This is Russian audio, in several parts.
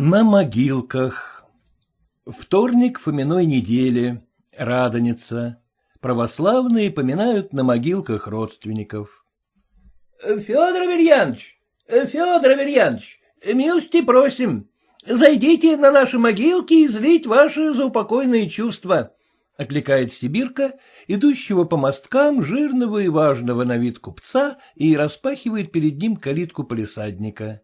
На могилках. Вторник Фоминой недели. Радоница. Православные поминают на могилках родственников. — Федор Аверьянович, Федор Аверьянович, милости просим, зайдите на наши могилки и излить ваши заупокойные чувства, — окликает Сибирка, идущего по мосткам жирного и важного на вид купца, и распахивает перед ним калитку полисадника.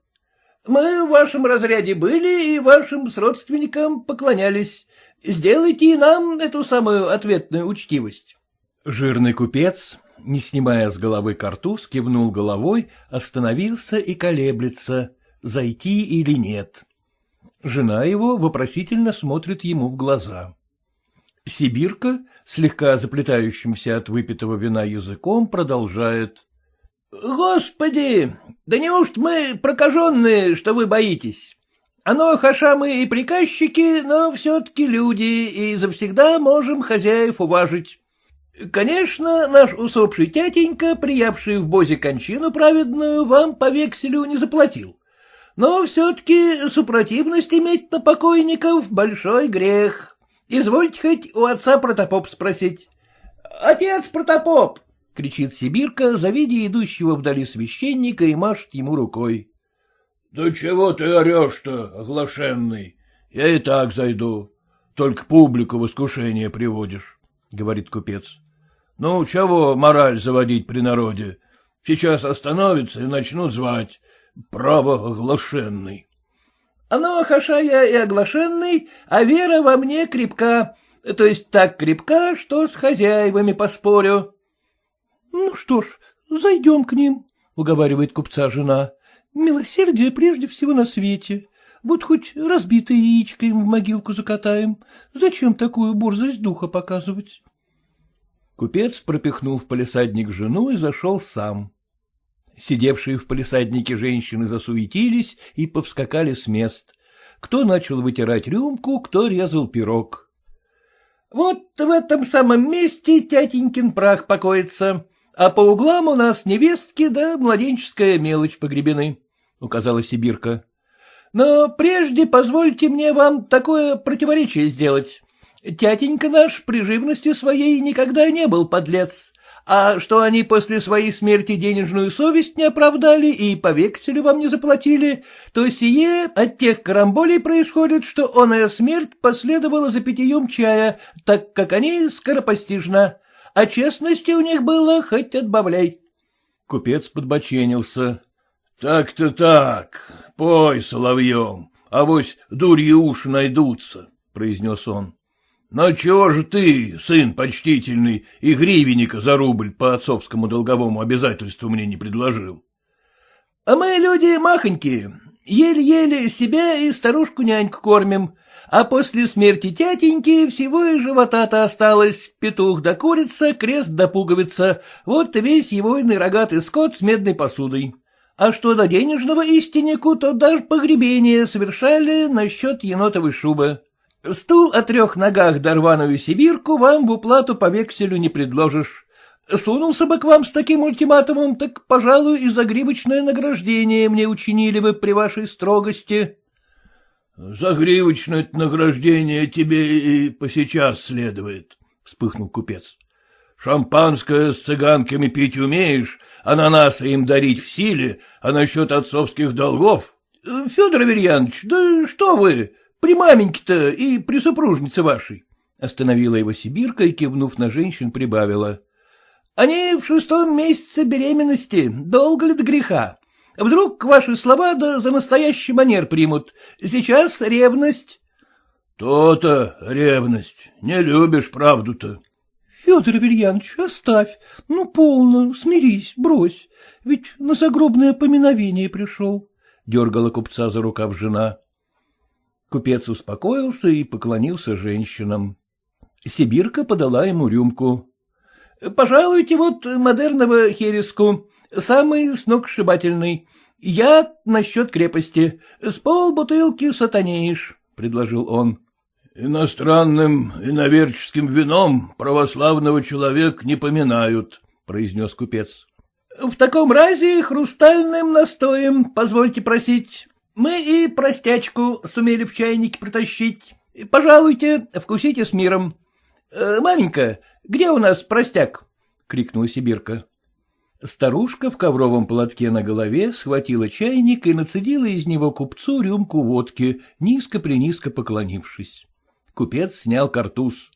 Мы в вашем разряде были и вашим с родственникам поклонялись. Сделайте и нам эту самую ответную учтивость. Жирный купец, не снимая с головы картуз, кивнул головой, остановился и колеблется, зайти или нет. Жена его вопросительно смотрит ему в глаза. Сибирка, слегка заплетающимся от выпитого вина языком, продолжает. Господи, да неужто мы прокаженные, что вы боитесь? Оно хаша мы и приказчики, но все-таки люди, и завсегда можем хозяев уважить. Конечно, наш усопший тятенька, приявший в Бозе кончину праведную, вам по векселю не заплатил. Но все-таки супротивность иметь на покойников — большой грех. Извольте хоть у отца протопоп спросить. — Отец протопоп, — кричит Сибирка, завидя идущего вдали священника и машет ему рукой. — Да чего ты орешь-то, оглашенный? Я и так зайду. Только публику в искушение приводишь, — говорит купец. — Ну, чего мораль заводить при народе? Сейчас остановится и начнут звать. Право оглашенный. — Оно, хаша я и оглашенный, а вера во мне крепка, то есть так крепка, что с хозяевами поспорю. Ну что ж, зайдем к ним, — уговаривает купца жена. Милосердие прежде всего на свете. Вот хоть разбитое яичко им в могилку закатаем. Зачем такую борзость духа показывать? Купец пропихнул в полисадник жену и зашел сам. Сидевшие в полисаднике женщины засуетились и повскакали с мест. Кто начал вытирать рюмку, кто резал пирог. — Вот в этом самом месте тятенькин прах покоится, а по углам у нас невестки да младенческая мелочь погребены, — указала Сибирка. — Но прежде позвольте мне вам такое противоречие сделать. Тятенька наш при живности своей никогда не был подлец, а что они после своей смерти денежную совесть не оправдали и по векселю вам не заплатили, то сие от тех карамболей происходит, что оная смерть последовала за питьем чая, так как они скоропостижно а честности у них было хоть отбавляй. Купец подбоченился. — Так-то так, пой соловьем, а вось дурьи уши найдутся, — произнес он. — Но чего же ты, сын почтительный, и гривенника за рубль по отцовскому долговому обязательству мне не предложил? — А мы люди махонькие, еле-еле себя и старушку-няньку кормим, а после смерти тятеньки всего и живота-то осталось, петух да курица, крест да пуговица, вот весь его иный рогатый скот с медной посудой. А что до денежного истиннику, то даже погребение совершали насчет енотовой шубы. Стул о трех ногах да рваную сибирку вам в уплату по векселю не предложишь. Сунулся бы к вам с таким ультиматумом, так, пожалуй, и загривочное награждение мне учинили бы при вашей строгости. — Загривочное награждение тебе и посейчас следует, — вспыхнул купец. — Шампанское с цыганками пить умеешь, ананасы им дарить в силе, а насчет отцовских долгов... — Федор Аверьянович, да что вы, при маменьке-то и при супружнице вашей, — остановила его Сибирка и, кивнув на женщин, прибавила. — Они в шестом месяце беременности, долго ли до греха? Вдруг ваши слова да за настоящий манер примут. Сейчас ревность. То — То-то ревность. Не любишь правду-то. — Федор Аверьянович, оставь. Ну, полно, смирись, брось. Ведь на загробное поминовение пришел. — дергала купца за рукав жена. Купец успокоился и поклонился женщинам. Сибирка подала ему рюмку. — Пожалуйте вот модерного хереску самый сногсшибательный. Я насчет крепости. С полбутылки сатанеешь, — предложил он. — Иностранным иноверческим вином православного человека не поминают, — произнес купец. — В таком разе хрустальным настоем, позвольте просить. Мы и простячку сумели в чайнике притащить. Пожалуйте, вкусите с миром. Э, маменька, где у нас простяк? — крикнула Сибирка. Старушка в ковровом платке на голове схватила чайник и нацедила из него купцу рюмку водки, низко-принизко поклонившись. Купец снял картуз.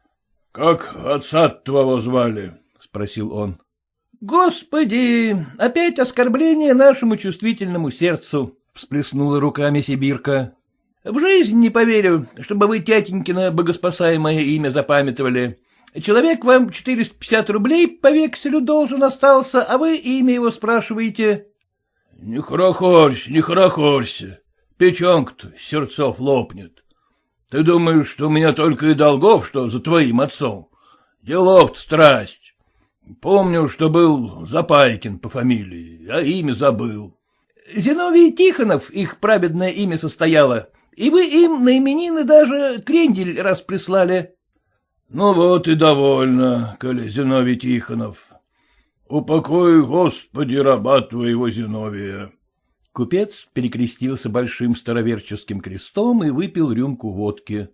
— Как отца твоего звали? — спросил он. — Господи, опять оскорбление нашему чувствительному сердцу, — всплеснула руками Сибирка. — В жизнь не поверю, чтобы вы тятенькино богоспасаемое имя запамятовали. Человек вам 450 рублей по векселю должен остался, а вы имя его спрашиваете. — Не хорохорься, не хорохорься. Печенка-то сердцов лопнет. Ты думаешь, что у меня только и долгов, что за твоим отцом? Делов-то страсть. Помню, что был Запайкин по фамилии, а имя забыл. Зиновий Тихонов, их праведное имя состояло, и вы им на именины даже крендель раз прислали. Ну вот и довольно, коли Зиновий Тихонов. Упокой, Господи, раба твоего Зиновия. Купец перекрестился большим староверческим крестом и выпил рюмку водки.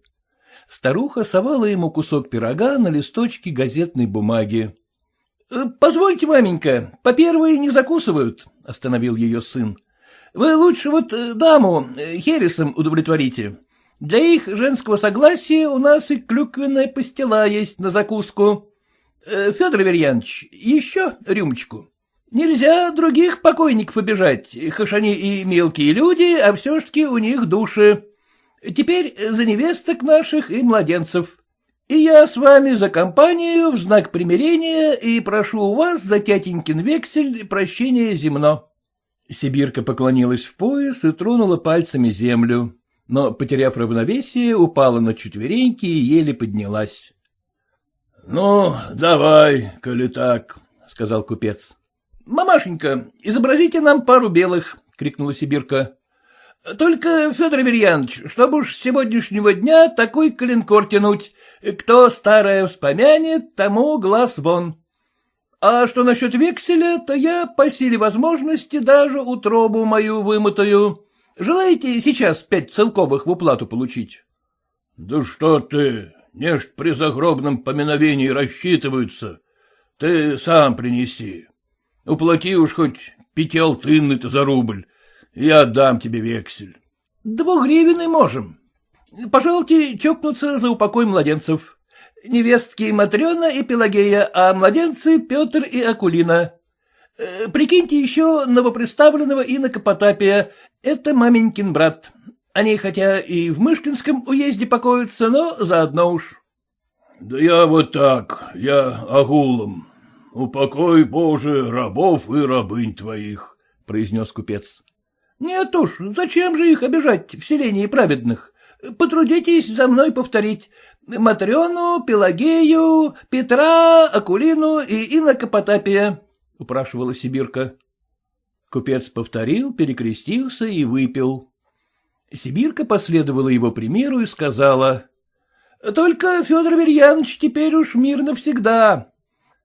Старуха совала ему кусок пирога на листочке газетной бумаги. «Э, — Позвольте, маменька, по первой не закусывают, — остановил ее сын. — Вы лучше вот э, даму э, хересом удовлетворите. Для их женского согласия у нас и клюквенная пастила есть на закуску. Э, Федор Аверьянович, еще рюмочку. Нельзя других покойников обижать, хоть они и мелкие люди, а все-таки у них души. Теперь за невесток наших и младенцев. И я с вами за компанию в знак примирения и прошу у вас за тятенькин вексель прощения земно. Сибирка поклонилась в пояс и тронула пальцами землю но, потеряв равновесие, упала на четвереньки и еле поднялась. — Ну, давай, коли так, — сказал купец. — Мамашенька, изобразите нам пару белых, — крикнула Сибирка. — Только, Федор Аверьянович, чтобы уж с сегодняшнего дня такой калинкор тянуть. Кто старое вспомянет, тому глаз вон. А что насчет векселя, то я по силе возможности даже утробу мою вымотаю. Желаете сейчас пять целковых в уплату получить? — Да что ты, не ж при загробном поминовении рассчитываются. Ты сам принеси. Уплати уж хоть пятиалтынный-то за рубль, я отдам тебе вексель. — Двугривенный можем. Пожалуйте чокнуться за упокой младенцев. Невестки Матрена и Пелагея, а младенцы Петр и Акулина. Э, прикиньте еще новоприставленного Инока Потапия, это маменькин брат. Они хотя и в Мышкинском уезде покоятся, но заодно уж. — Да я вот так, я агулом. Упокой, Боже, рабов и рабынь твоих, — произнес купец. — Нет уж, зачем же их обижать в селении праведных? Потрудитесь за мной повторить. Матрёну, Пелагею, Петра, Акулину и Инока Потапия. — упрашивала Сибирка. Купец повторил, перекрестился и выпил. Сибирка последовала его примеру и сказала. — Только, Федор Вильянович, теперь уж мир навсегда.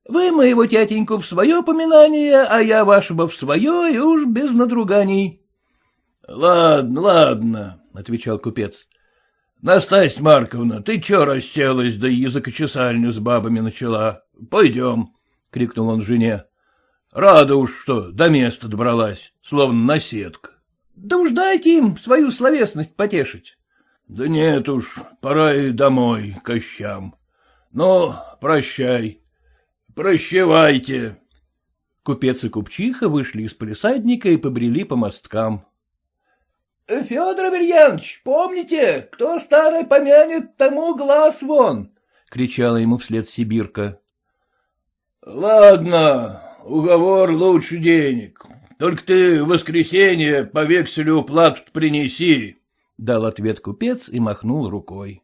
Вы моего тятеньку в свое поминание, а я вашего в свое, и уж без надруганий. — Ладно, ладно, — отвечал купец. — Настасья Марковна, ты чё расселась, да языкочесальню с бабами начала? Пойдем, — крикнул он жене. Рада уж, что до места добралась, словно наседка. — Да уж дайте им свою словесность потешить. — Да нет уж, пора и домой, к ощам. Ну, прощай. Прощевайте. Купец и купчиха вышли из полисадника и побрели по мосткам. — Федор Аверьянович, помните, кто старый помянет, тому глаз вон! — кричала ему вслед Сибирка. — Ладно, уговор лучше денег. Только ты в воскресенье по векселю плату принеси, — дал ответ купец и махнул рукой.